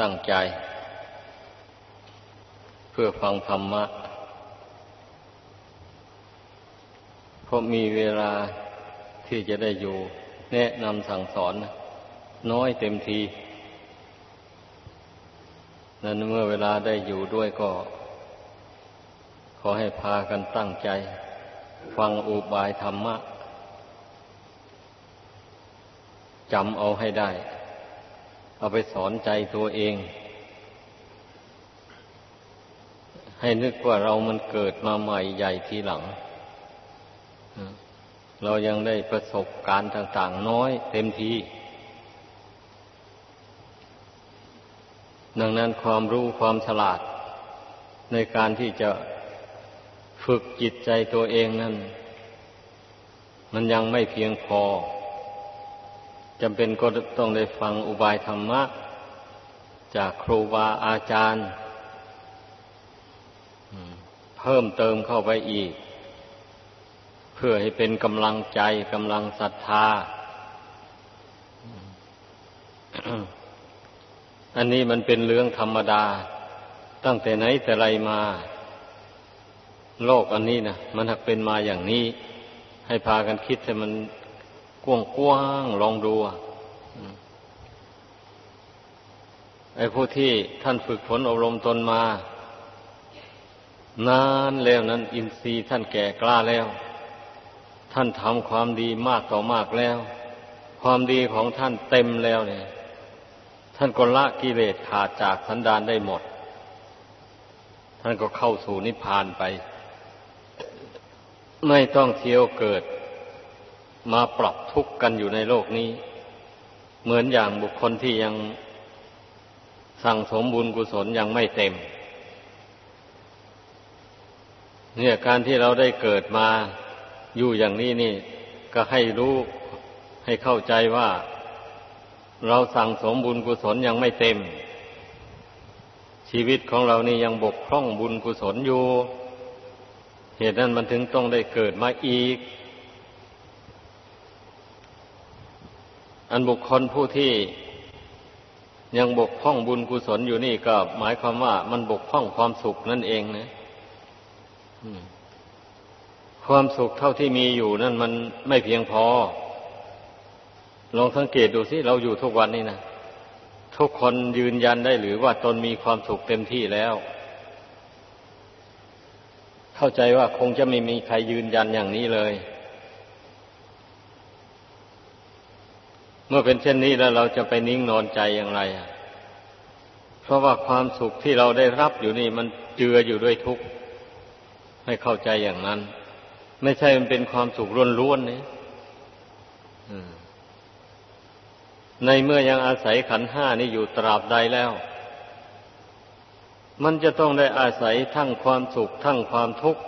ตั้งใจ เพื่อฟังธรรมะเพราะมีเวลาที่จะได้อยู่ แนะนำสั่งสอน น้อยเต็มที นั้นเมื่อเวลาได้อยู่ด้วยก็ ขอให้พากันตั้งใจ ฟังอุบายธรรมะจำเอาให้ได้ เอาไปสอนใจตัวเอง ให้นึกว่าเรามันเกิดมาใหม่ใหญ่ทีหลัง เรายังได้ประสบการณ์ต่าง ๆ น้อยเต็มทีดังนั้นความรู้ความฉลาด ในการที่จะฝึกจิตใจตัวเองนั้น มันยังไม่เพียงพอ จำเป็นก็ต้องได้ฟังอุบายธรรมะ จากครูบาอาจารย์เพิ่มเติมเข้าไปอีก เพื่อให้เป็นกำลังใจกำลังศรัทธา อันนี้มันเป็นเรื่องธรรมดา ตั้งแต่ไหนแต่ไรมา โลกอันนี้นะมันหักเป็นมาอย่างนี้ ให้พากันคิดให้มัน กว้างกว้างลองดูไอ้ผู้ที่ท่านฝึกฝนอบรมตนมา นานแล้วนั้น อินทรีย์ท่านแก่กล้าแล้ว ท่านทำความดีมากต่อมากแล้ว ความดีของท่านเต็มแล้วเนี่ย ท่านก็ละกิเลสขาดจากสันดานได้หมด ท่านก็เข้าสู่นิพพานไป ไม่ต้องเที่ยวเกิด มาปรับทุกข์กันอยู่ในโลกนี้ เหมือนอย่างบุคคลที่ยังสั่งสมบุญกุศลยังไม่เต็ม เนี่ยการที่เราได้เกิดมาอยู่อย่างนี้นี่ ก็ให้รู้ให้เข้าใจว่า เราสั่งสมบุญกุศลยังไม่เต็ม ชีวิตของเรานี่ยังบกพร่องบุญกุศลอยู่ เหตุนั้นมันถึงต้องได้เกิดมาอีก อันบุคคลผู้ที่ยังบกพร่องบุญกุศลอยู่นี่ก็หมายความว่ามันบกพร่องความสุขนั่นเองนะความสุขเท่าที่มีอยู่นั่นมันไม่เพียงพอ ลองสังเกตดูสิเราอยู่ทุกวันนี้นะทุกคนยืนยันได้หรือว่าตนมีความสุขเต็มที่แล้ว เข้าใจว่าคงจะไม่มีใครยืนยันอย่างนี้เลย เมื่อเป็นเช่นนี้แล้วเราจะไปนิ่งนอนใจอย่างไร เพราะว่าความสุขที่เราได้รับอยู่นี่มันเจืออยู่ด้วยทุกข์ให้เข้าใจอย่างนั้น ไม่ใช่มันเป็นความสุขล้วนๆนี่ในเมื่อยังอาศัยขันห้านี่อยู่ตราบใดแล้ว มันจะต้องได้อาศัยทั้งความสุขทั้งความทุกข์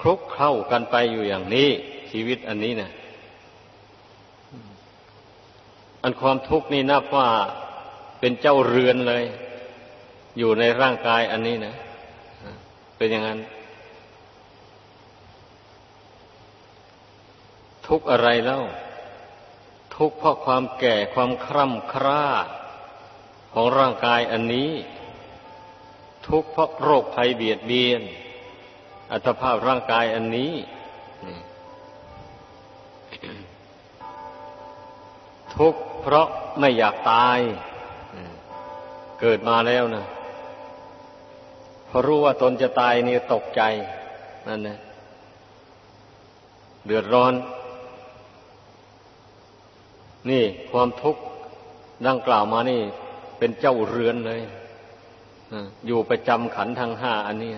คลุกเข้ากันไปอยู่อย่างนี้ ชีวิตอันนี้เนะ อันความทุกข์นี่นับว่าเป็นเจ้าเรือนเลย อยู่ในร่างกายอันนี้นะเป็นอย่างนั้น ทุกอะไรแล้วทุกเพราะความแก่ความคร่ำคร่าของร่างกายอันนี้ ทุกเพราะโรคภัยเบียดเบียน อัตภาพร่างกายอันนี้ ทุกข์เพราะไม่อยากตายเกิดมาแล้วนะพอรู้ว่าตนจะตายนี่ตกใจนั่นนะเดือดร้อน นี่ความทุกข์ดังกล่าวมานี่ เป็นเจ้าเรือนเลยอยู่ประจำขันทางห้าอันนี้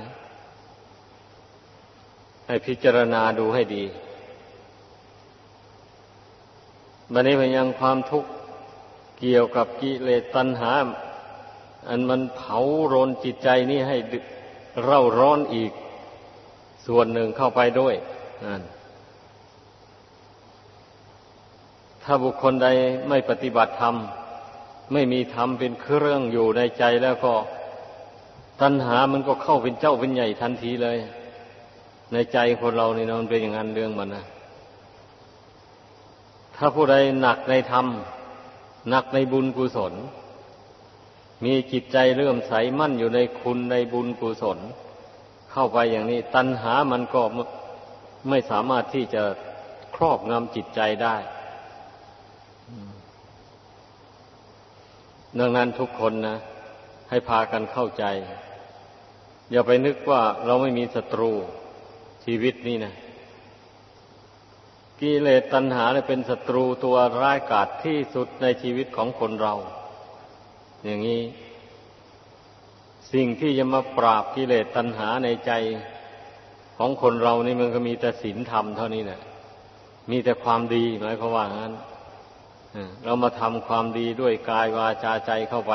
ให้พิจารณาดูให้ดี บันนี้พยังความทุกข์เกี่ยวกับกิเลสตัณหา อันมันเผารนจิตใจนี่ให้เร่าร้อนอีก ส่วนหนึ่งเข้าไปด้วยถ้าบุคคลใดไม่ปฏิบัติธรรม ไม่มีธรรมเป็นเครื่องอยู่ในใจแล้วก็ตัณหามันก็เข้าเป็นเจ้าเป็นใหญ่ทันทีเลย ในใจคนเรานี่นะมันเป็นอย่างนั้นเรื่องมันนะ ถ้าผู้ใดหนักในธรรม หนักในบุญกุศล มีจิตใจเลื่อมใสมั่นอยู่ในคุณในบุญกุศล เข้าไปอย่างนี้ ตัณหามันก็ไม่สามารถที่จะครอบงำจิตใจได้ดังนั้นทุกคนนะ ให้พากันเข้าใจ อย่าไปนึกว่าเราไม่มีศัตรูชีวิตนี่นะ กิเลสตัณหาเป็นศัตรูตัวร้ายกาจที่สุดในชีวิตของคนเรา อย่างนี้ สิ่งที่จะมาปราบกิเลสตัณหาในใจของคนเรานี่มันก็มีแต่ศีลธรรมเท่านี้แหละมีแต่ความดีหมายความว่างั้นเรามาทำความดีด้วยกายวาจาใจเข้าไป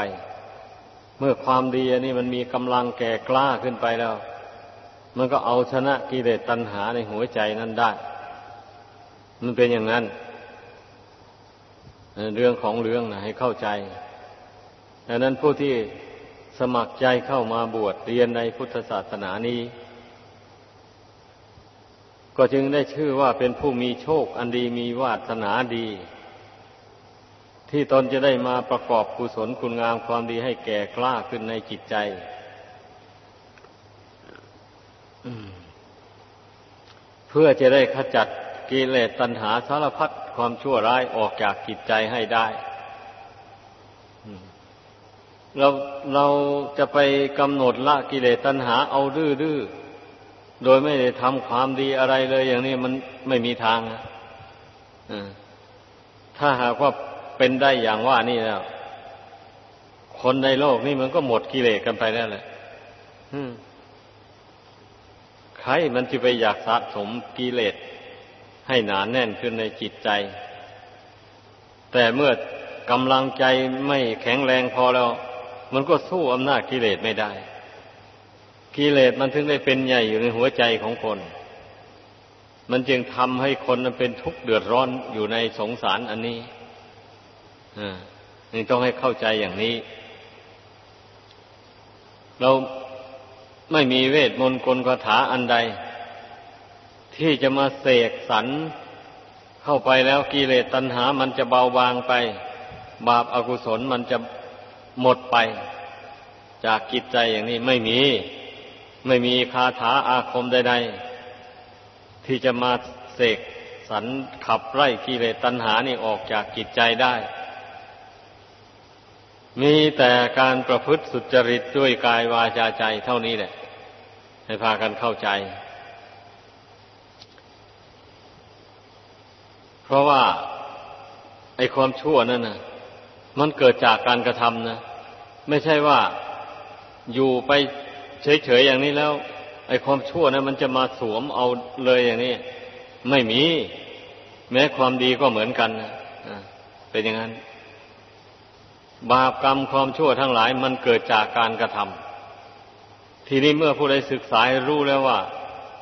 เมื่อความดีอันนี้มันมีกำลังแก่กล้าขึ้นไปแล้ว มันก็เอาชนะกิเลสตัณหาในหัวใจนั้นได้ มันเป็นอย่างนั้น เรื่องของเรื่องนะให้เข้าใจดังนั้นผู้ที่สมัครใจเข้ามาบวชเรียนในพุทธศาสนานี้ ก็จึงได้ชื่อว่าเป็นผู้มีโชคอันดีมีวาสนาดี ที่ตนจะได้มาประกอบกุศลคุณงามความดีให้แก่กล้าขึ้นในจิตใจเพื่อจะได้ขจัด กิเลสตัณหาสารพัดความชั่วร้ายออกจากจิตใจให้ได้ เราเราจะไปกำหนดละกิเลสตัณหาเอาดื้อโดยไม่ได้ทำความดีอะไรเลยอย่างนี้มันไม่มีทางถ้าหากว่าเป็นได้อย่างว่านี่แล้ว คนในโลกนี่มันก็หมดกิเลสกันไปแล้วแหละใครมันจะไปอยากสะสมกิเลส ให้หนานแน่นขึ้นในจิตใจ แต่เมื่อกำลังใจไม่แข็งแรงพอแล้ว มันก็สู้อำนาจกิเลสไม่ได้ กิเลสมันถึงได้เป็นใหญ่อยู่ในหัวใจของคน มันจึงทำให้คนมันเป็นทุกข์เดือดร้อนอยู่ในสงสารอันนี้อ่านี่ต้องให้เข้าใจอย่างนี้ เราไม่มีเวทมนต์กลคาถาอันใด ที่จะมาเสกสรรเข้าไปแล้วกิเลสตัณหามันจะเบาบางไป บาปอากุศลมันจะหมดไป จากกิจใจอย่างนี้ไม่มี ไม่มีคาถาอาคมใดๆ ที่จะมาเสกสรรขับไล่กิเลสตัณหานี่ออกจากจิตใจได้ มีแต่การประพฤติสุจริตด้วยกายวาจาใจเท่านี้แหละ ให้พากันเข้าใจ เพราะว่าไอ้ความชั่วนั่นนะมันเกิดจากการกระทำนะ ไม่ใช่ว่าอยู่ไปเฉยๆอย่างนี้แล้ว ไอ้ความชั่วนะมันจะมาสวมเอาเลยอย่างนี้ ไม่มี แม้ความดีก็เหมือนกันนะเป็นอย่างนั้น บาปกรรมความชั่วทั้งหลาย มันเกิดจากการกระทำทีนี้เมื่อผู้ใดศึกษารู้แล้วว่า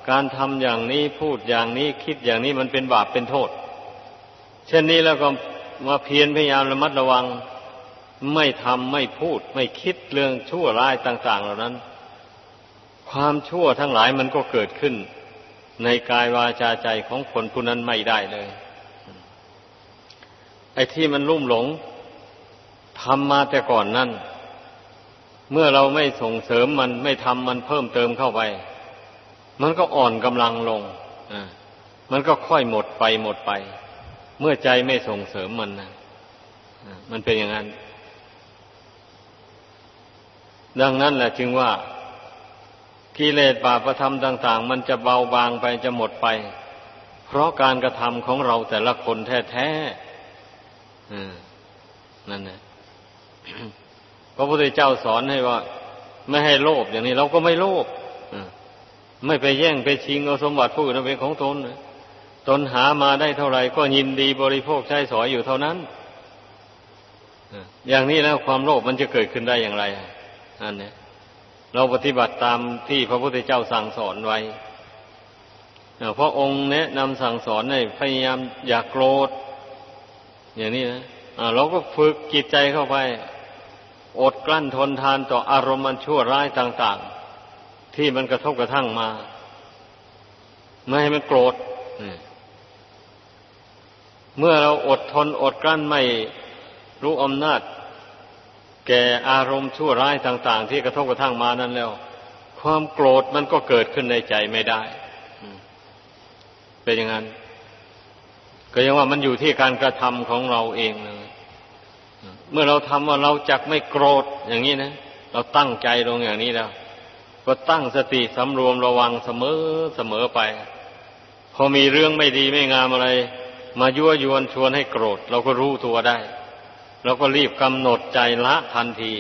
การทำอย่างนี้พูดอย่างนี้คิดอย่างนี้มันเป็นบาปเป็นโทษ เช่นนี้แล้วก็มาเพียรพยายามระมัดระวัง ไม่ทำไม่พูด ไม่คิดเรื่องชั่วร้ายต่าง ๆ เหล่านั้น ความชั่วทั้งหลายมันก็เกิดขึ้น ในกายวาจาใจของคนผู้นั้นไม่ได้เลย ไอ้ที่มันลุ่มหลงทำมาแต่ก่อนนั่น เมื่อเราไม่ส่งเสริมมันไม่ทำมันเพิ่มเติมเข้าไป มันก็อ่อนกำลังลงมันก็ค่อยหมดไปหมดไป เมื่อใจไม่ส่งเสริมมันนะมันเป็นอย่างนั้น ดังนั้นแหละจึงว่ากิเลสบาปธรรมต่าง ๆ มันจะเบาบางไปจะหมดไป เพราะการกระทำของเราแต่ละคนแท้ๆนั่นแหละพระพุทธเจ้าสอนให้ว่า ไม่ให้โลภอย่างนี้เราก็ไม่โลภไม่ไปแย่งไปชิงเอาสมบัติผู้อื่นเป็นของตน ตนหามาได้เท่าไหร่ก็ยินดีบริโภคใช้สอยอยู่เท่านั้นอย่างนี้แล้วความโลภมันจะเกิดขึ้นได้อย่างไรอันนี้เราปฏิบัติตามที่พระพุทธเจ้าสั่งสอนไว้เพราะองค์แนะนำสั่งสอนให้พยายามอย่ากโกรธ อย่างนี้นะเราก็ฝึกจิตใจเข้าไป อดกลั้นทนทานต่ออารมณ์มันชั่วร้ายต่าง ๆ ที่มันกระทบกระทั่งมา ไม่ให้มันโกรธ เมื่อเราอดทนอดกลั้นไม่รู้อำนาจ แก่อารมณ์ชั่วร้ายต่าง ๆ ที่กระทบกระทั่งมานั้นแล้ว ความโกรธมันก็เกิดขึ้นในใจไม่ได้เป็นอย่างนั้น ก็ยังว่ามันอยู่ที่การกระทำของเราเองเลยเมื่อเราทำว่าเราจักไม่โกรธอย่างนี้นะเราตั้งใจลงอย่างนี้แล้วก็ตั้งสติสำรวมระวังเสมอเสมอไป พอมีเรื่องไม่ดีไม่งามอะไร มายั่วยวนชวนให้โกรธ เราก็รู้ตัวได้เราก็รีบกำหนดใจละทันที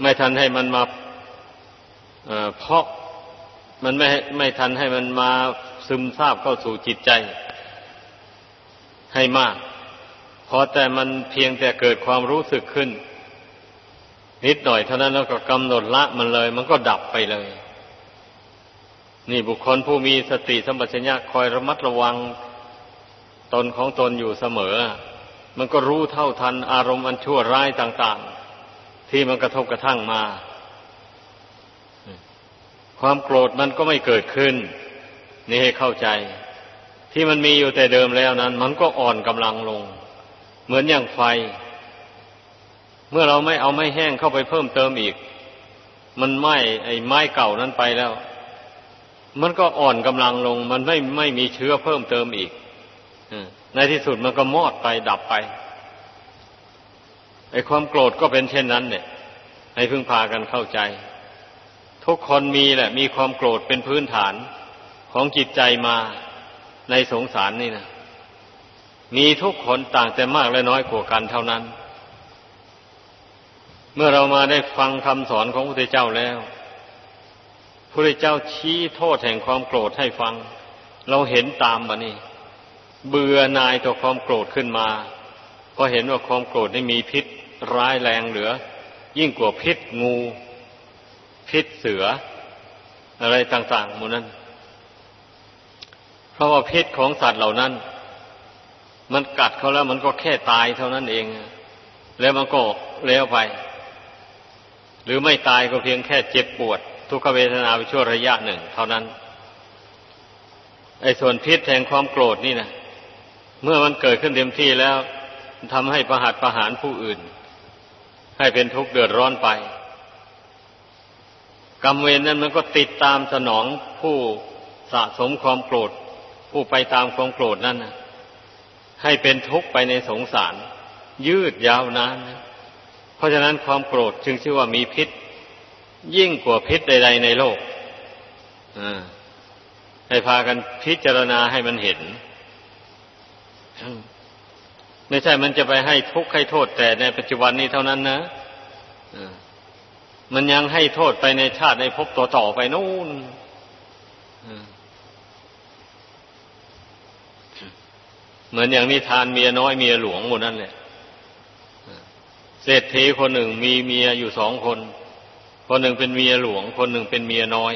ไม่ทันให้มันมาเพาะมันไม่ไม่ทันให้มันมาซึมซาบเข้าสู่จิตใจ ให้มากพอแต่มันเพียงแต่เกิดความรู้สึกขึ้น นิดหน่อยเท่านั้นแล้วก็กำหนดละมันเลย มันก็ดับไปเลย นี่บุคคลผู้มีสติสัมปชัญญะคอยระมัดระวัง ตนของตนอยู่เสมอ มันก็รู้เท่าทันอารมณ์อันชั่วร้ายต่าง ๆ ที่มันกระทบกระทั่งมา ความโกรธมันก็ไม่เกิดขึ้น นี่ให้เข้าใจ ที่มันมีอยู่แต่เดิมแล้วนั้น มันก็อ่อนกำลังลง เหมือนอย่างไฟ เมื่อเราไม่เอาไม้แห้งเข้าไปเพิ่มเติมอีก มันไหม้ไอ้ไม้เก่านั้นไปแล้ว มันก็อ่อนกำลังลง มันไม่ไม่มีเชื้อเพิ่มเติมอีก ในที่สุดมันก็มอดไปดับไปไอ้ความโกรธก็เป็นเช่นนั้น เนี่ย ให้พึ่งพากันเข้าใจ ทุกคนมีแหละ มีความโกรธเป็นพื้นฐานของจิตใจมาในสงสารนี่นะมีทุกคนต่างแต่มากและน้อยกว่ากันเท่านั้น เมื่อเรามาได้ฟังคำสอนของพระพุทธเจ้าแล้วพระพุทธเจ้าชี้โทษแห่งความโกรธให้ฟัง เราเห็นตามมานี่ เบื่อนายต่อความโกรธขึ้นมา ก็เห็นว่าความโกรธนี่มีพิษร้ายแรงเหลือ ยิ่งกว่าพิษงู พิษเสือ อะไรต่างๆหมดนั้น เพราะว่าพิษของสัตว์เหล่านั้น มันกัดเขาแล้วมันก็แค่ตายเท่านั้นเอง แล้วมันก็เลี้ยวไป หรือไม่ตายก็เพียงแค่เจ็บปวด ทุกขเวทนาไปชั่วระยะหนึ่ง เท่านั้นไอ้ส่วนพิษแห่งความโกรธนี่นะ เมื่อมันเกิดขึ้นเต็มที่แล้วทำให้ประหัตประหารผู้อื่น ให้เป็นทุกข์เดือดร้อนไปกรรมเวรนั้นมันก็ติดตามสนองผู้สะสมความโกรธ ผู้ไปตามความโกรธนั่นนะให้เป็นทุกข์ไปในสงสาร ยืดยาวนานนะเพราะฉะนั้นความโกรธจึงชื่อว่ามีพิษ ยิ่งกว่าพิษใด ๆ ในโลกให้พากันพิจารณาให้มันเห็น ไม่ใช่มันจะไปให้ทุกข์ให้โทษแต่ในปัจจุบันนี้เท่านั้นนะมันยังให้โทษไปในชาติในภพต่อต่อไปนู่นเหมือนอย่างนิทานเมียน้อยเมียหลวงหมดนั่นแหละเศรษฐีคนหนึ่งมีเมียอยู่สองคน คนหนึ่งเป็นเมียหลวง คนหนึ่งเป็นเมียน้อย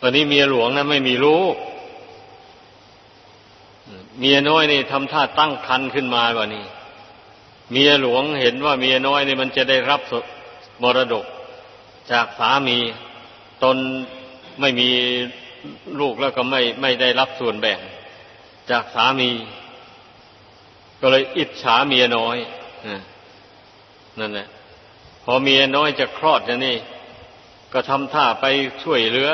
ตอนนี้เมียหลวงนะั้นไม่มีลูก เมียน้อยนี่ทำท่าตั้งคันขึ้นมาว่านี่เมียหลวงเห็นว่าเมียน้อยนี่มันจะได้รับมรดก จากสามีตนไม่มีลูกแล้วก็ไม่ไม่ได้รับส่วนแบ่ง จากสามี ก็เลยอิจฉาเมียน้อยนั่นแหละพอเมียน้อยจะคลอดอย่างนี้ก็ทำท่าไปช่วยเหลือ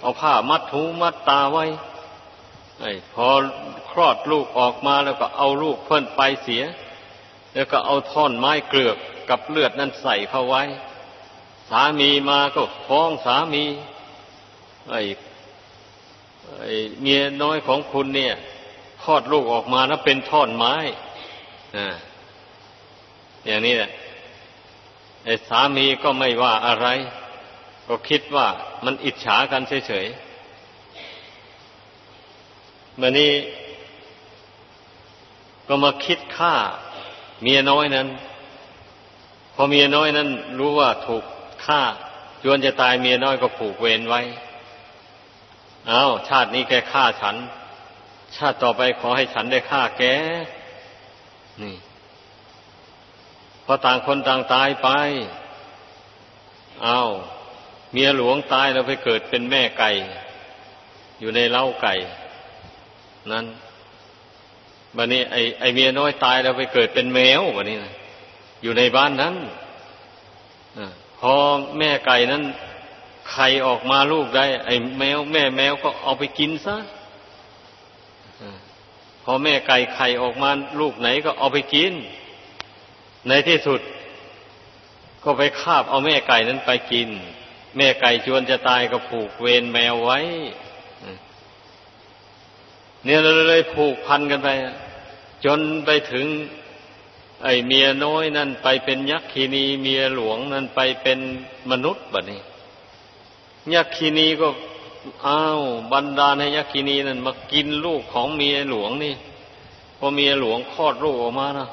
เอาผ้ามัดหูมัดตาไว้ พอคลอดลูกออกมาแล้วก็เอาลูกเพิ่นไปเสีย แล้วก็เอาท่อนไม้เกลือกกับเลือดนั่นใส่เข้าไว้ สามีมาก็ฟ้องสามี ไอ้ไอ้เมียน้อยของคุณเนี่ยคลอดลูกออกมาแล้วเป็นท่อนไม้อ่าอย่างนี้แหละไอ้สามีก็ไม่ว่าอะไร ก็คิดว่ามันอิจฉากันเฉยๆ มันนี้ก็มาคิดฆ่าเมียน้อยนั้น พอเมียน้อยนั้น รู้ว่าถูกฆ่าจวนจะตายเมียน้อยก็ผูกเวรไว้ เอา้า ชาตินี้แกฆ่าฉัน ชาติต่อไปขอให้ฉันได้ฆ่าแก นี่ พอต่างคนต่างตายไป เอาเมียหลวงตายแล้วไปเกิดเป็นแม่ไก่ อยู่ในเล้าไก่ นั้นบันนี้ไอไอเมียน้อยตายแล้วไปเกิดเป็นแมวบันนี้นะอยู่ในบ้านนั้นอพอแม่ไก่นั้นไข่ออกมาลูกได้ ไอ้แมว แม่แมวก็เอาไปกินซะพอแม่ไก่ไข่ออกมาลูกไหนก็เอาไปกิน ในที่สุด ก็ไปคาบเอาแม่ไก่นั้นไปกิน แม่ไก่จวนจะตายก็ผูกเวรแมวไว้ เนี่ยเราเลยผูกพันกันไป จนไปถึง ไอ้เมียน้อยนั่นไปเป็นยักษ์คีนีเมียหลวงนั่นไปเป็นมนุษย์แบบนี้ยักษ์คีนีก็อ้าวบรรดาในยักษ์คีนีนั่นมากินลูกของเมียหลวงนี่พอเมียหลวงคลอดลูกออกมานะ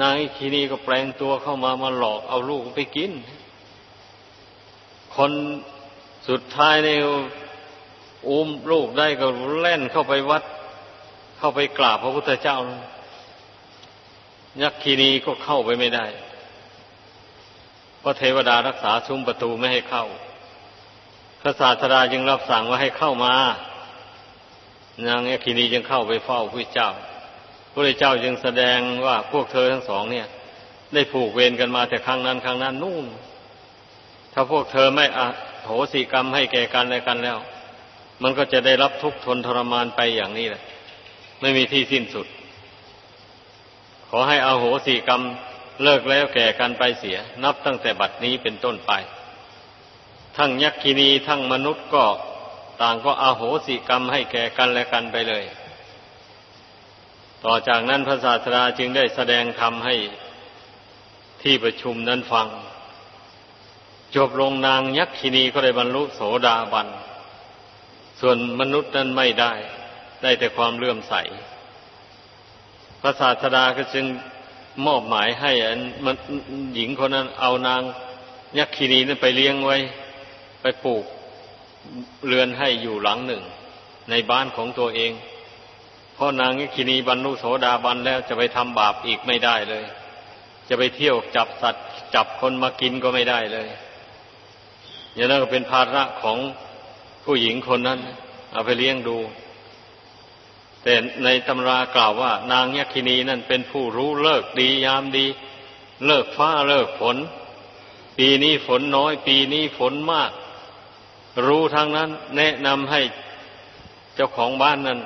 นางคีนีก็แปลงตัวเข้ามามาหลอกเอาลูกไปกิน คนสุดท้ายเนี่ย อุ้มลูกได้ก็เล่นเข้าไปวัด เข้าไปกราบพระพุทธเจ้า ยักษ์คีนีก็เข้าไปไม่ได้เพราะเทวดารักษาซุ้มประตูไม่ให้เข้า พระศาสดาจึงรับสั่งว่าให้เข้ามานางยักษีนีจึงเข้าไปเฝ้าพระเจ้าพระเจ้าจึงแสดงว่าพวกเธอทั้งสองเนี่ย ได้ผูกเวรกันมาแต่ครั้งนั้นครั้งนั้นนู่น ถ้าพวกเธอไม่อโหสิกรรมให้แก่กันและกันแล้ว มันก็จะได้รับทุกข์ทนทรมานไปอย่างนี้แหละ ไม่มีที่สิ้นสุด ขอให้อาโหสิกรรมเลิกแล้วแก่กันไปเสีย นับตั้งแต่บัดนี้เป็นต้นไป ทั้งยักษินีทั้งมนุษย์ก็ต่างก็อาโหสิกรรมให้แก่กันและกันไปเลย ต่อจากนั้นพระศาสดาจึงได้แสดงธรรมให้ที่ประชุมนั้นฟัง จบลงนางยักษินีก็ได้บรรลุโสดาบัน ส่วนมนุษย์นั้นไม่ได้ ได้แต่ความเลื่อมใส พระศาสดาก็จึงมอบหมายให้อันมันหญิงคนนั้นเอานางยักษินีนั้นไปเลี้ยงไว้ ไปปลูกเรือนให้อยู่หลังหนึ่ง ในบ้านของตัวเองเพราะนางยักษินีบรรลุโสดาบันแล้วจะไปทำบาปอีกไม่ได้เลย จะไปเที่ยวจับสัตว์ จับคนมากินก็ไม่ได้เลยอย่างนั้นก็เป็นภาระของ ผู้หญิงคนนั้น เอาไปเลี้ยงดู แต่ในตำรากล่าวว่า นางยักษินีนั่นเป็นผู้รู้เลิกดียามดี เลิกฟ้าเลิกฝน ปีนี้ฝนน้อย ปีนี้ฝนมาก รู้ทางนั้น แนะนำให้เจ้าของบ้านนั้น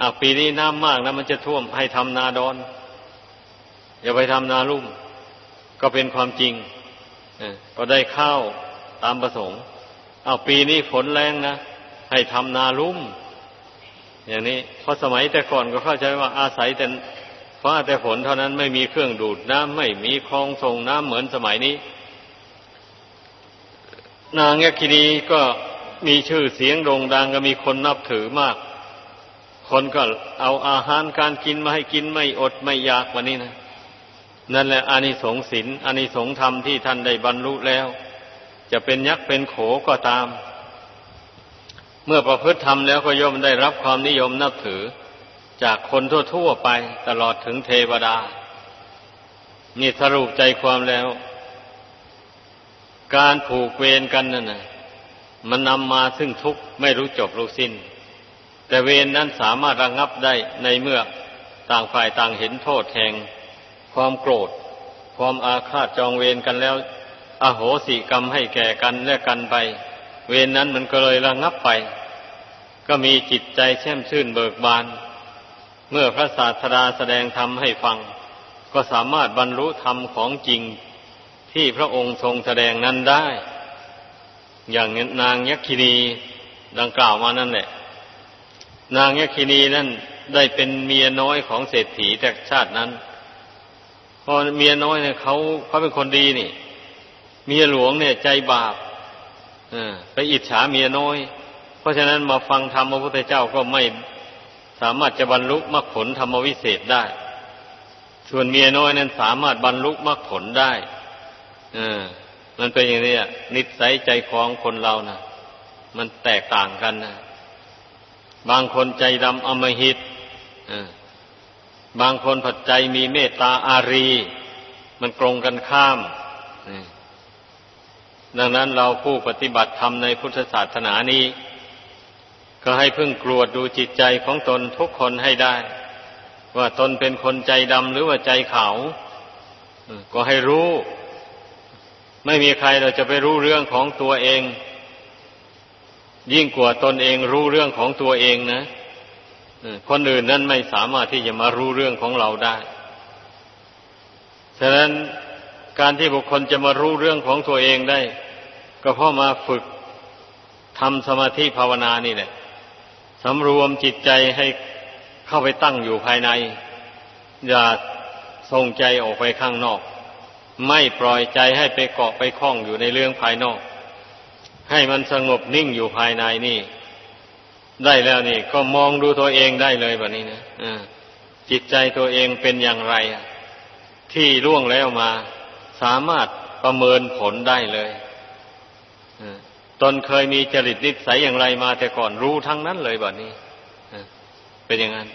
อะปีนี้น้ำมากนะมันจะท่วมให้ทำนาดอน อย่าไปทำนาลุ่ม ก็เป็นความจริงก็ได้ข้าวตามประสงค์ เอาปีนี้ฝนแรงนะ ให้ทำนาลุ่ม อย่างนี้เพราะสมัยแต่ก่อนก็เข้าใจว่าอาศัยแต่ฟ้าแต่ฝนเท่านั้นไม่มีเครื่องดูดน้ำไม่มีคลองส่งน้ำเหมือนสมัยนี้ นางยักษินีก็มีชื่อเสียงโด่งดังก็มีคนนับถือมาก คนก็เอาอาหารการกินมาให้กินไม่อดไม่อยากวันนี้นะ นั่นแหละอานิสงส์ศีลอานิสงส์ธรรมที่ท่านได้บรรลุแล้ว จะเป็นยักษ์เป็นโขก็ตาม เมื่อประพฤติธรรมแล้วก็ย่อมได้รับความนิยมนับถือ จากคนทั่วๆไปตลอดถึงเทวดา นี่สรุปใจความแล้ว การผูกเวรกันนั่นนะมันนำมาซึ่งทุกข์ไม่รู้จบรู้สิน้น แต่เวรนนั้นสามารถระงงับได้ในเมื่อต่างฝ่ายต่างเห็นโทษแห่งความโกรธ ความอาฆาตจองเวรกันแล้ว อโหสิกรรมให้แก่กันและกันไป เวรนนั้นมันก็เลยระงับไป ก็มีจิตใจแช่มชื่นเบิกบาน เมื่อพระศาสดาแสดงธรรมให้ฟัง ก็สามารถบรรลุธรรมของจริงที่พระองค์ทรงแสดงนั้นได้ อย่างนางยักษินีดังกล่าวมานั่นแหละ นางยักษินีนั่นได้เป็นเมียน้อยของเศรษฐีแต่ชาตินั้นพอเมียน้อยเนี่ยเขาเขาเป็นคนดีนี่ เมียหลวงเนี่ยใจบาปไปอิจฉาเมียน้อย เพราะฉะนั้นมาฟังธรรมพระพุทธเจ้าก็ไม่สามารถจะบรรลุมรรคผลธรรมวิเศษได้ ส่วนเมียน้อยนั้นสามารถบรรลุมรรคผลได้อมันเป็นอย่างนี้นิสัยใจคองคนเรานะ่ะมันแตกต่างกันนะบางคนใจดำอมหิตบางคนผัดใจมีเมตตาอารี มันตรงกันข้าม ดังนั้นเราผู้ปฏิบัติธรรมในพุทธศาสนานี้ ก็ให้พึ่งกรวดดูจิตใจของตนทุกคนให้ได้ ว่าตนเป็นคนใจดำหรือว่าใจขาวก็ให้รู้ ไม่มีใครเราจะไปรู้เรื่องของตัวเอง ยิ่งกว่าตนเองรู้เรื่องของตัวเองนะคนอื่นนั้นไม่สามารถที่จะมารู้เรื่องของเราได้ ฉะนั้น การที่บุคคลจะมารู้เรื่องของตัวเองได้ ก็เพราะมาฝึกทำสมาธิภาวนานี่แหละสำรวมจิตใจให้เข้าไปตั้งอยู่ภายใน อย่าส่งใจออกไปข้างนอก ไม่ปล่อยใจให้ไปเกาะไปคล้องอยู่ในเรื่องภายนอก ให้มันสงบนิ่งอยู่ภายในนี่ ได้แล้วนี่ ก็มองดูตัวเองได้เลยแบบนี้นะจิตใจตัวเองเป็นอย่างไรที่ล่วงแล้วมา สามารถประเมินผลได้เลยตนเคยมีจริตนิสัยอย่างไรมาแต่ก่อนรู้ทั้งนั้นเลยแบบนี้เป็นอย่างนั้น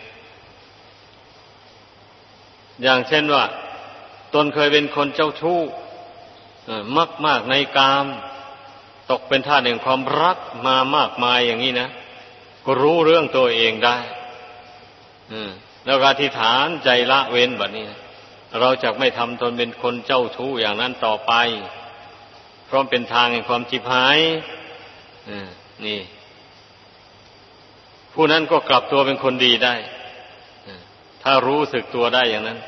อย่างเช่นว่า ตนเคยเป็นคนเจ้าชู้มากมากในกาม ตกเป็นท่าแห่งความรักมามากมายอย่างนี้นะก็รู้เรื่องตัวเองได้แล้วก็อธิษฐานใจละเว้นแบบนี้นะ เราจะไม่ทำตนเป็นคนเจ้าชู้อย่างนั้นต่อไป เพราะเป็นทางแห่งความจิบหายนี่ ผู้นั้นก็กลับตัวเป็นคนดีได้ ถ้ารู้สึกตัวได้อย่างนั้น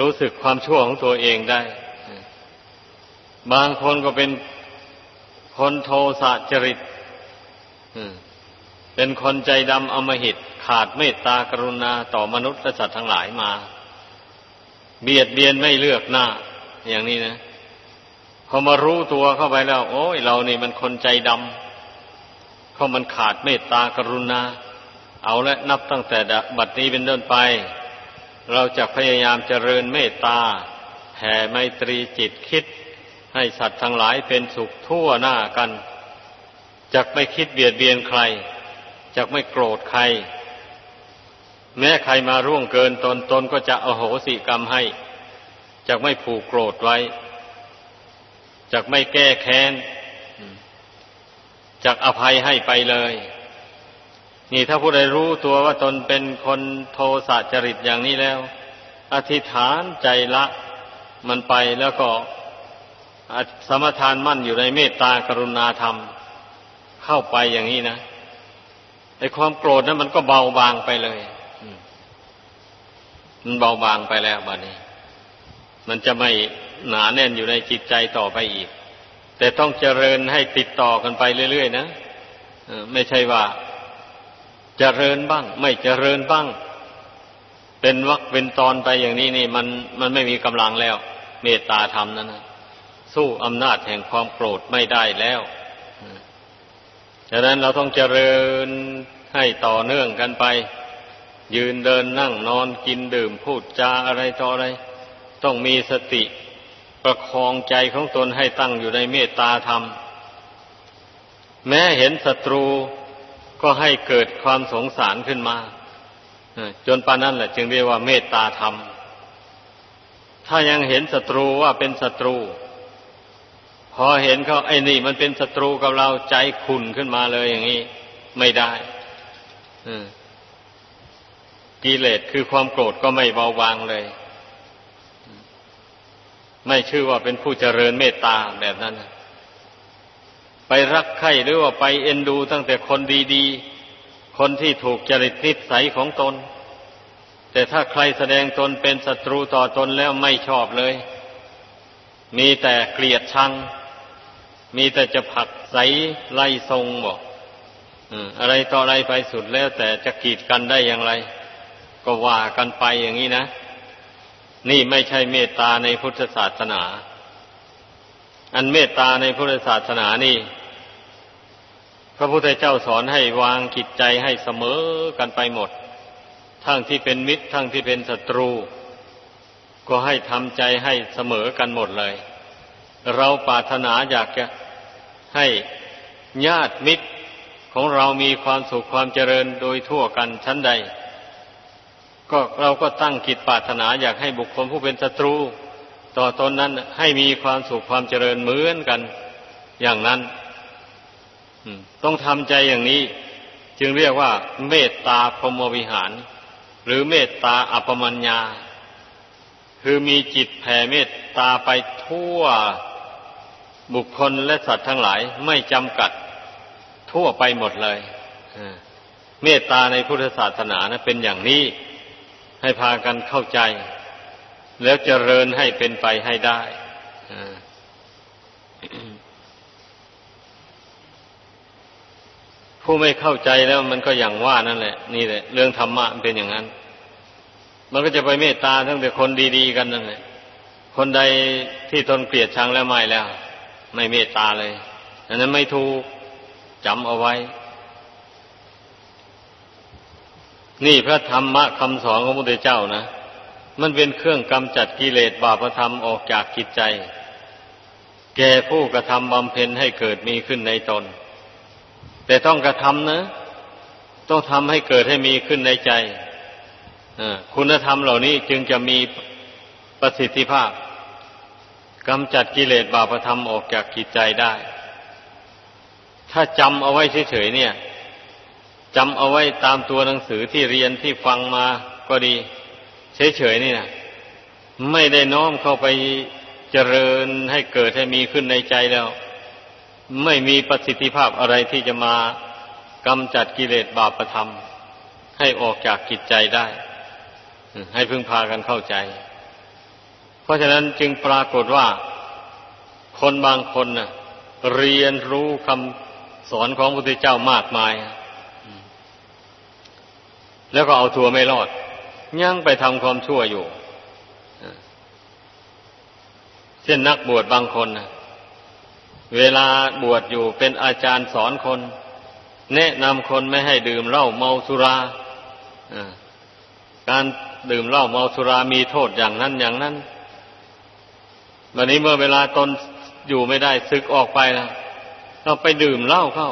รู้สึกความชั่วของตัวเองได้ บางคนก็เป็นคนโทสะจริตเป็นคนใจดำอมหิตขาดเมตตากรุณาต่อมนุษย์และสัตว์ทั้งหลายมา เบียดเบียนไม่เลือกหน้า อย่างนี้นะพอมารู้ตัวเข้าไปแล้ว โอ้ยเรานี่มันคนใจดำเขามันขาดเมตตากรุณา เอาและนับตั้งแต่บัดนี้เป็นต้นไป เราจะพยายามเจริญเมตตาแผ่ไมตรีจิตคิด ให้สัตว์ทั้งหลายเป็นสุขทั่วหน้ากันจะไม่คิดเบียดเบียนใครจะไม่โกรธใคร แม้ใครมาร่วงเกินตนตนก็จะอโหสิกรรมให้จะไม่ผูกโกรธไว้จะไม่แก้แค้นจะอภัยให้ไปเลย นี่ถ้าผู้ใดรู้ตัวว่าตนเป็นคนโทสะจริตอย่างนี้แล้ว อธิษฐานใจละมันไปแล้วก็สมทานมั่นอยู่ในเมตตากรุณาธรรม เข้าไปอย่างนี้นะไอ้ความโกรธนั้นมันก็เบาบางไปเลย มันเบาบางไปแล้วบัดนี้ มันจะไม่หนาแน่นอยู่ในจิตใจต่อไปอีก แต่ต้องเจริญให้ติดต่อกันไปเรื่อยๆนะไม่ใช่ว่าเจริญบ้าง ไม่เจริญบ้าง เป็นวักเป็นตอนไปอย่างนี้นี่ มันมันไม่มีกำลังแล้ว เมตตาธรรมนั้นนะสู้อำนาจแห่งความโกรธไม่ได้แล้วฉะนั้นเราต้องเจริญให้ต่อเนื่องกันไป ยืนเดินนั่งนอนกินดื่มพูดจาอะไรต่ออะไร ต้องมีสติประคองใจของตนให้ตั้งอยู่ในเมตตาธรรม แม้เห็นศัตรูก็ให้เกิดความสงสารขึ้นมาจนปานนั้นแหละจึงเรียกว่าเมตตาธรรม ถ้ายังเห็นศัตรูว่าเป็นศัตรู พอเห็นเขาไอ้นี่มันเป็นศัตรูกับเราใจขุนขึ้นมาเลยอย่างนี้ ไม่ได้ กิเลสคือความโกรธก็ไม่เบาบางเลย ไม่ชื่อว่าเป็นผู้เจริญเมตตาแบบนั้นไปรักใคร่หรือว่าไปเอ็นดูตั้งแต่คนดีๆ คนที่ถูกจริตนิสัยของตน แต่ถ้าใครแสดงตนเป็นศัตรูต่อตนแล้วไม่ชอบเลย มีแต่เกลียดชัง มีแต่จะผักใสไล่ทรงบอกอะไรต่ออะไรไปสุดแล้วแต่จะกีดกันได้อย่างไร ก็ว่ากันไปอย่างนี้นะ นี่ไม่ใช่เมตตาในพุทธศาสนา อันเมตตาในพุทธศาสนานี่ พระพุทธเจ้าสอนให้วางจิตใจให้เสมอกันไปหมด ทั้งที่เป็นมิตร ทั้งที่เป็นศัตรู ก็ให้ทำใจให้เสมอกันหมดเลย เราปรารถนาอยากจะให้ญาติมิตรของเรามีความสุขความเจริญโดยทั่วกันชั้นใด ก็เราก็ตั้งกิจปรารถนาอยากให้บุคคลผู้เป็นศัตรู ต่อตอนนั้นให้มีความสุขความเจริญเหมือนกันอย่างนั้นต้องทำใจอย่างนี้ จึงเรียกว่า เมตตาพรหมวิหาร หรือเมตตาอัปมัญญาคคือมีจิตแผ่เมตตาไปทั่วบุคคลและสัตว์ทั้งหลายไม่จำกัดทั่วไปหมดเลยเมตตาในพุทธศาสนานะเป็นอย่างนี้ ให้พากันเข้าใจ แล้วเจริญให้เป็นไปให้ได้ผู้ไม่เข้าใจแล้วมันก็อย่างว่านั่นแหละ นี่แหละ เรื่องธรรมะมันเป็นอย่างนั้น มันก็จะไปเมตตาทั้งแต่คนดีๆกันนั่นแหละคนใดที่ทนเกลียดชังแล้วไม่แล้ว ไม่เมตตาเลย อันนั้นไม่ถูกจำเอาไว้ นี่พระธรรมะคำสอนของพระพุทธเจ้านะ มันเป็นเครื่องกำจัดกิเลสบาปธรรมออกจากจิตใจ แก่ผู้กระทำบำเพ็ญให้เกิดมีขึ้นในตน แต่ต้องกระทำนะ ต้องทำให้เกิดให้มีขึ้นในใจคุณธรรมเหล่านี้จึงจะมีประสิทธิภาพกำจัดกิเลสบาปธรรมออกจากจิตใจได้ ถ้าจำเอาไว้เฉยๆเนี่ย จำเอาไว้ตามตัวหนังสือที่เรียนที่ฟังมาก็ดี เฉยๆนี่นะไม่ได้น้อมเข้าไปเจริญให้เกิดให้มีขึ้นในใจแล้ว ไม่มีประสิทธิภาพอะไรที่จะมากำจัดกิเลสบาปธรรม ให้ออกจากกิจใจได้ ให้พึ่งพากันเข้าใจ เพราะฉะนั้นจึงปรากฏว่า คนบางคนนะเรียนรู้คำสอนของพระพุทธเจ้ามากมาย แล้วก็เอาทัวไม่รอด ยังไปทำความชั่วอยู่เช่นนักบวชบางคนนะเวลาบวชอยู่เป็นอาจารย์สอนคน แนะนำคนไม่ให้ดื่มเหล้าเมาสุราการดื่มเหล้าเมาสุรามีโทษอย่างนั้นอย่างนั้นวันนี้เมื่อเวลาตนอยู่ไม่ได้ซึกออกไปแล้วเราไปดื่มเหล้าเข้า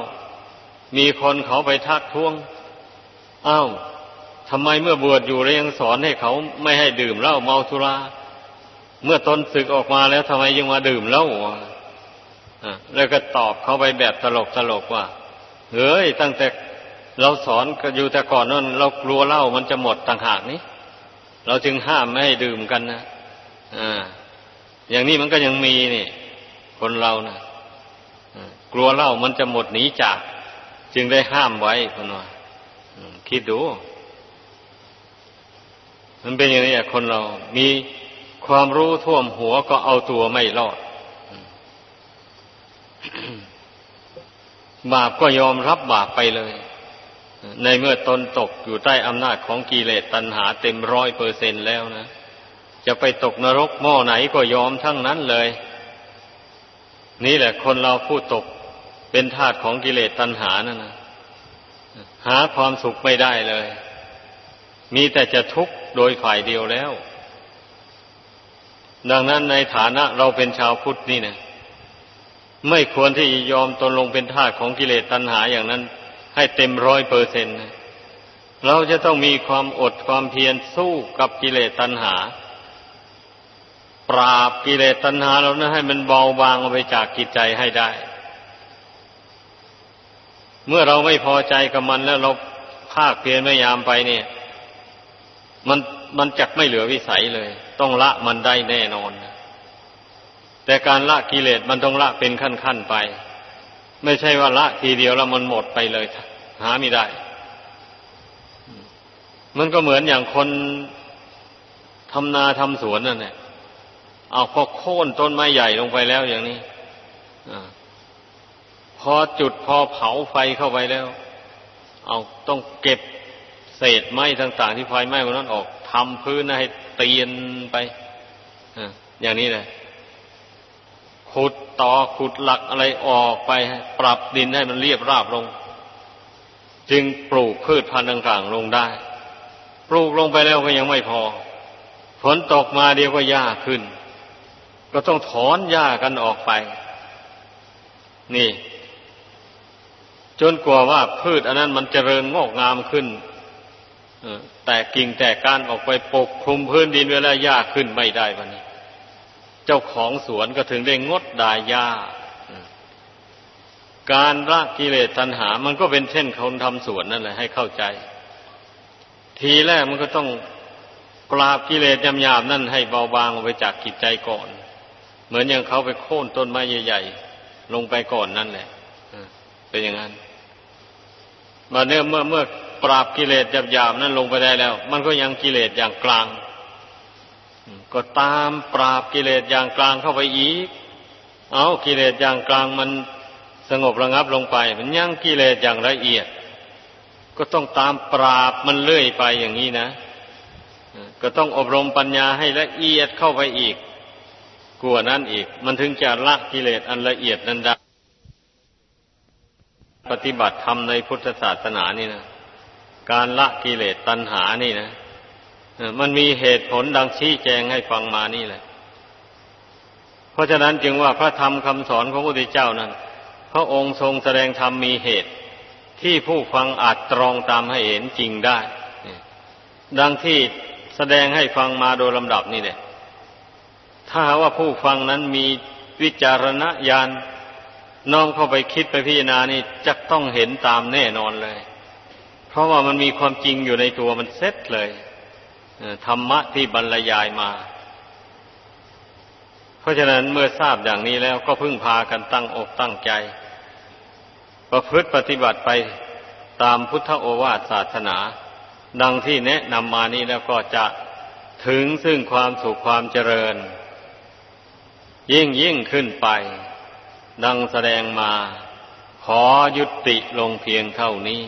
มีคนเขาไปทักท้วง อ้าว ทำไมเมื่อบวชอยู่แล้วยังสอนให้เขาไม่ให้ดื่มเหล้าเมาสุรา เมื่อตนศึกออกมาแล้วทำไมยังมาดื่มเหล้าแล้วก็ตอบเขาไปแบบตลกตลกว่า เฮ้ย ตั้งแต่เราสอนก็อยู่แต่ก่อนนั่นเรากลัวเหล้ามันจะหมดต่างหากนี้ เราจึงห้ามไม่ให้ดื่มกันนะอ่า อย่างนี้มันก็ยังมีนี่ คนเรานะกลัวเหล้ามันจะหมดหนีจาก จึงได้ห้ามไว้คนว่าคิดดู มันเป็นอย่างนี้คนเรา มีความรู้ท่วมหัวก็เอาตัวไม่รอด บาปก็ยอมรับบาปไปเลย ในเมื่อตนตกอยู่ใต้อำนาจของกิเลสตัณหาเต็มร้อยเปอร์เซนแล้วนะ จะไปตกนรกหม้อไหนก็ยอมทั้งนั้นเลย นี่แหละคนเราผู้ตกเป็นทาสของกิเลสตัณหานั่นนะหาความสุขไม่ได้เลย มีแต่จะทุกข์โดยฝ่ายเดียวแล้ว ดังนั้นในฐานะเราเป็นชาวพุทธนี่นะไม่ควรที่จะยอมตนลงเป็นทาสของกิเลสตัณหาอย่างนั้น ให้เต็มร้อยเปอร์เซ็นต์เราจะต้องมีความอดความเพียรสู้กับกิเลสตัณหา ปราบกิเลสตัณหาเรานะให้มันเบาบางออกไปจากกิจใจให้ได้ เมื่อเราไม่พอใจกับมันแล้วเราภาคเพียรพยายามไปเนี่ย มันมันจักไม่เหลือวิสัยเลย ต้องละมันได้แน่นอน แต่การละกิเลสมันต้องละเป็นขั้นๆไป ไม่ใช่ว่าละทีเดียวแล้วมันหมดไปเลย หาไม่ได้ มันก็เหมือนอย่างคนทำนาทำสวนนั่นแหละเอาพอโค่นต้นไม้ใหญ่ลงไปแล้วอย่างนี้อพอจุดพอเผาไฟเข้าไปแล้ว เอาต้องเก็บ เศษไม้ต่างๆ ที่ไฟไหม้วันนั้นออกทำพื้นให้เตียนไปอย่างนี้เลยขุดต่อขุดหลักอะไรออกไป ปรับดินให้มันเรียบราบลง จึงปลูกพืชพันธุ์ต่างๆลงได้ ปลูกลงไปแล้วก็ยังไม่พอ ฝนตกมาเดียวก็หญ้าขึ้น ก็ต้องถอนหญ้ากันออกไป นี่ จนกว่าว่าพืชอันนั้นมันจเจริญงอกงามขึ้น แต่กิ่งแต่ก้านออกไปปกคลุมพื้นดินเวลาหญ้าขึ้นไม่ได้วันนี้ เจ้าของสวนก็ถึงได้งดดายหญ้า การละกิเลสตัณหา มันก็เป็นเช่นคนทำสวนนั่นแหละให้เข้าใจ ทีแรกมันก็ต้องปราบกิเลสยำยาบนั่นให้เบาบางออกไปจากกิจใจก่อน เหมือนอย่างเขาไปโค่นต้นไม้ใหญ่ ๆ ลงไปก่อนนั่นแหละเป็นอย่างนั้นมาเนื่อเมื่อเมื่อ ปราบกิเลสหยาบๆนั้นลงไปได้แล้ว มันก็ยังกิเลสอย่างกลาง ก็ตามปราบกิเลสอย่างกลางเข้าไปอีก เอากิเลสอย่างกลางมันสงบระงับลงไป มันยังกิเลสอย่างละเอียด ก็ต้องตามปราบมันเลื่อยไปอย่างนี้นะ ก็ต้องอบรมปัญญาให้ละเอียดเข้าไปอีกกลัวนั้นอีก มันถึงจะละกิเลสอันละเอียดนั้นได้ปฏิบัติธรรมในพุทธศาสนานี่นะ การละกิเลสตัณหานี่นะมันมีเหตุผลดังชี้แจงให้ฟังมานี่แหละ เพราะฉะนั้นจึงว่าพระธรรมคำสอนของพระพุทธเจ้านั้น พระองค์ทรงแสดงธรรมมีเหตุ ที่ผู้ฟังอาจตรองตามให้เห็นจริงได้ ดังที่แสดงให้ฟังมาโดยลำดับนี่แหละ ถ้าว่าผู้ฟังนั้นมีวิจารณญาณน้อมเข้าไปคิดไปพิจารณานี่จะต้องเห็นตามแน่นอนเลย เพราะว่ามันมีความจริงอยู่ในตัวมันเซ็ตเลยธรรมะที่บรรยายมา เพราะฉะนั้นเมื่อทราบอย่างนี้แล้วก็พึ่งพากันตั้งอกตั้งใจ ประพฤติปฏิบัติไปตามพุทธโอวาทศาสนา ดังที่แนะนำมานี้แล้วก็จะถึงซึ่งความสุขความเจริญ ยิ่งยิ่งขึ้นไป ดังแสดงมา ขอยุติลงเพียงเท่านี้